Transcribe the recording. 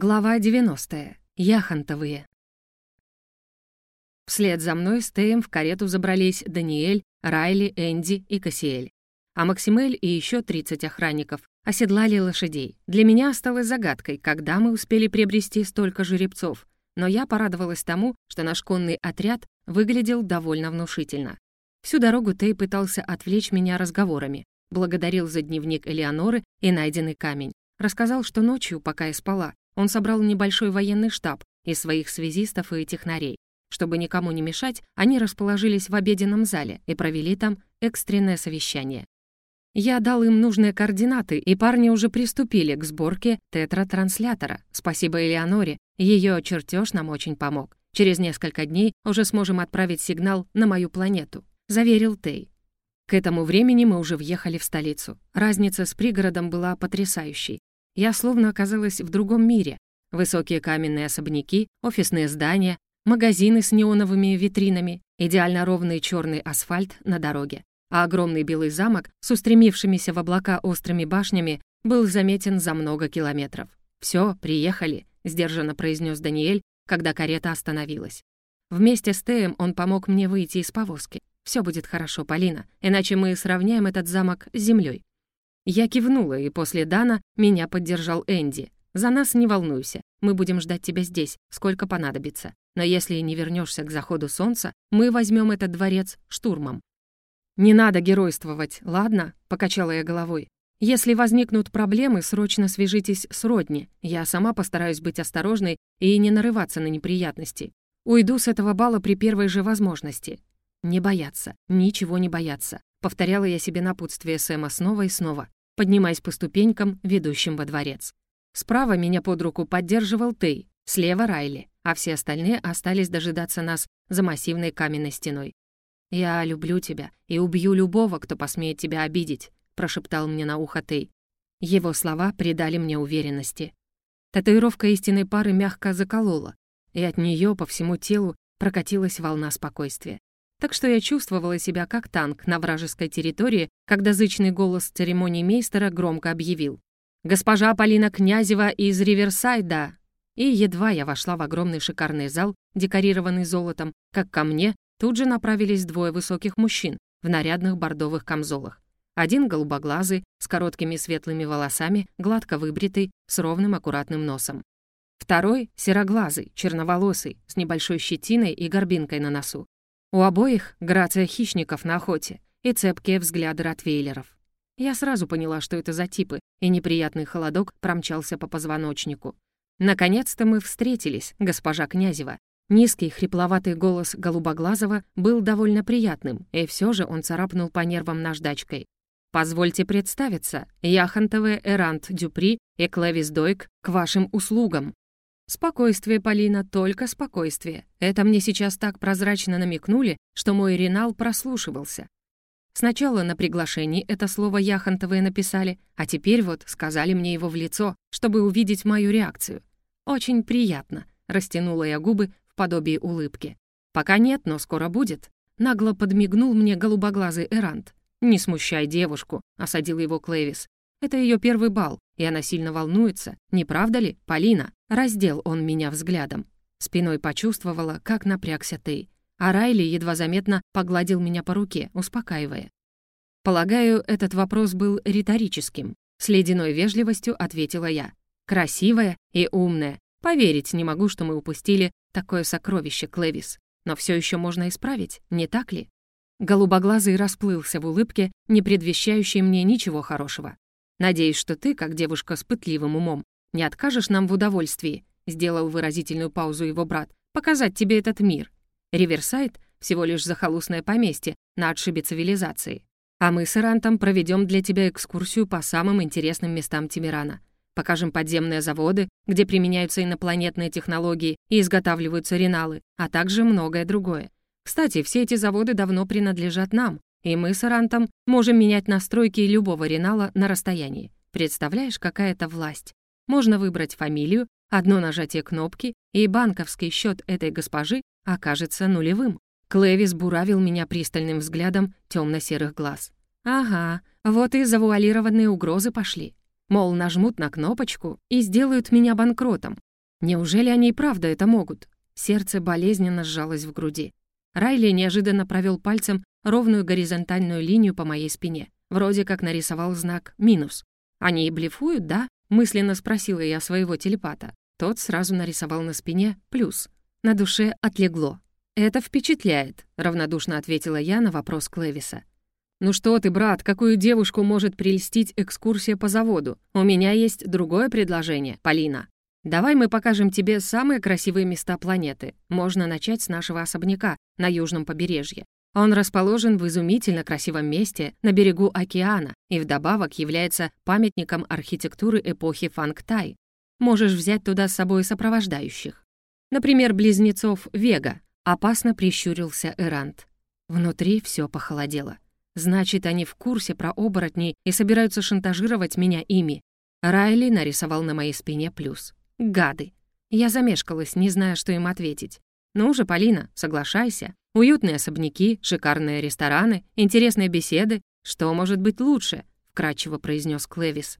Глава 90. Яхонтовые. Вслед за мной с Теем в карету забрались Даниэль, Райли, Энди и Кассиэль. А Максимель и еще 30 охранников оседлали лошадей. Для меня осталось загадкой, когда мы успели приобрести столько жеребцов, но я порадовалась тому, что наш конный отряд выглядел довольно внушительно. Всю дорогу Тей пытался отвлечь меня разговорами, благодарил за дневник Элеоноры и найденный камень. Рассказал, что ночью, пока я спала, он собрал небольшой военный штаб из своих связистов и технарей. Чтобы никому не мешать, они расположились в обеденном зале и провели там экстренное совещание. Я дал им нужные координаты, и парни уже приступили к сборке тетратранслятора. Спасибо Элеоноре, ее чертеж нам очень помог. Через несколько дней уже сможем отправить сигнал на мою планету», — заверил Тей. К этому времени мы уже въехали в столицу. Разница с пригородом была потрясающей. Я словно оказалась в другом мире. Высокие каменные особняки, офисные здания, магазины с неоновыми витринами, идеально ровный черный асфальт на дороге. А огромный белый замок с устремившимися в облака острыми башнями был заметен за много километров. «Все, приехали», — сдержанно произнес Даниэль, когда карета остановилась. Вместе с Теем он помог мне выйти из повозки. Все будет хорошо, Полина, иначе мы сравняем этот замок с землей. Я кивнула, и после Дана меня поддержал Энди. «За нас не волнуйся, мы будем ждать тебя здесь, сколько понадобится. Но если не вернешься к заходу солнца, мы возьмем этот дворец штурмом». «Не надо геройствовать, ладно?» — покачала я головой. «Если возникнут проблемы, срочно свяжитесь с Родни. Я сама постараюсь быть осторожной и не нарываться на неприятности. Уйду с этого бала при первой же возможности. Не бояться, ничего не бояться», — повторяла я себе напутствие Сэма снова и снова поднимаясь по ступенькам, ведущим во дворец. Справа меня под руку поддерживал Тей, слева Райли, а все остальные остались дожидаться нас за массивной каменной стеной. «Я люблю тебя и убью любого, кто посмеет тебя обидеть», прошептал мне на ухо Тей. Его слова придали мне уверенности. Татуировка истинной пары мягко заколола, и от нее по всему телу прокатилась волна спокойствия так что я чувствовала себя как танк на вражеской территории, когда зычный голос церемонии мейстера громко объявил. «Госпожа Полина Князева из Риверсайда!» И едва я вошла в огромный шикарный зал, декорированный золотом, как ко мне тут же направились двое высоких мужчин в нарядных бордовых камзолах. Один голубоглазый, с короткими светлыми волосами, гладко выбритый, с ровным аккуратным носом. Второй — сероглазый, черноволосый, с небольшой щетиной и горбинкой на носу. У обоих грация хищников на охоте и цепкие взгляды ротвейлеров. Я сразу поняла, что это за типы, и неприятный холодок промчался по позвоночнику. Наконец-то мы встретились, госпожа Князева. Низкий, хрипловатый голос Голубоглазого был довольно приятным, и все же он царапнул по нервам наждачкой. «Позвольте представиться, Яхонтовы Эрант Дюпри и Клэвис Дойк к вашим услугам», «Спокойствие, Полина, только спокойствие. Это мне сейчас так прозрачно намекнули, что мой Ренал прослушивался. Сначала на приглашении это слово Яхонтовые написали, а теперь вот сказали мне его в лицо, чтобы увидеть мою реакцию. Очень приятно», — растянула я губы в подобии улыбки. «Пока нет, но скоро будет». Нагло подмигнул мне голубоглазый Эрант. «Не смущай девушку», — осадил его Клэвис. «Это ее первый бал, и она сильно волнуется. Не правда ли, Полина?» Раздел он меня взглядом. Спиной почувствовала, как напрягся ты. А Райли едва заметно погладил меня по руке, успокаивая. Полагаю, этот вопрос был риторическим. С ледяной вежливостью ответила я. Красивая и умная. Поверить не могу, что мы упустили такое сокровище, Клэвис. Но все еще можно исправить, не так ли? Голубоглазый расплылся в улыбке, не предвещающей мне ничего хорошего. Надеюсь, что ты, как девушка с пытливым умом, не откажешь нам в удовольствии?» — сделал выразительную паузу его брат. «Показать тебе этот мир. Риверсайд — всего лишь захолустное поместье на отшибе цивилизации. А мы с Ирантом проведем для тебя экскурсию по самым интересным местам Тимирана. Покажем подземные заводы, где применяются инопланетные технологии и изготавливаются реналы, а также многое другое. Кстати, все эти заводы давно принадлежат нам, и мы с Ирантом можем менять настройки любого ренала на расстоянии. Представляешь, какая это власть? Можно выбрать фамилию, одно нажатие кнопки, и банковский счет этой госпожи окажется нулевым. Клэвис буравил меня пристальным взглядом темно-серых глаз. «Ага, вот и завуалированные угрозы пошли. Мол, нажмут на кнопочку и сделают меня банкротом. Неужели они и правда это могут? Сердце болезненно сжалось в груди. Райли неожиданно провел пальцем ровную горизонтальную линию по моей спине. Вроде как нарисовал знак «минус». «Они и блефуют, да?» — мысленно спросила я своего телепата. Тот сразу нарисовал на спине «плюс». На душе отлегло. «Это впечатляет», — равнодушно ответила я на вопрос Клэвиса. «Ну что ты, брат, какую девушку может прельстить экскурсия по заводу? У меня есть другое предложение, Полина. Давай мы покажем тебе самые красивые места планеты. Можно начать с нашего особняка на южном побережье. Он расположен в изумительно красивом месте на берегу океана и вдобавок является памятником архитектуры эпохи Фангтай. Можешь взять туда с собой сопровождающих. Например, близнецов Вега. Опасно прищурился Эрант. Внутри все похолодело. Значит, они в курсе про оборотней и собираются шантажировать меня ими. Райли нарисовал на моей спине плюс. Гады. Я замешкалась, не зная, что им ответить. «Ну же, Полина, соглашайся. Уютные особняки, шикарные рестораны, интересные беседы. Что может быть лучше?» — вкратчиво произнес Клэвис.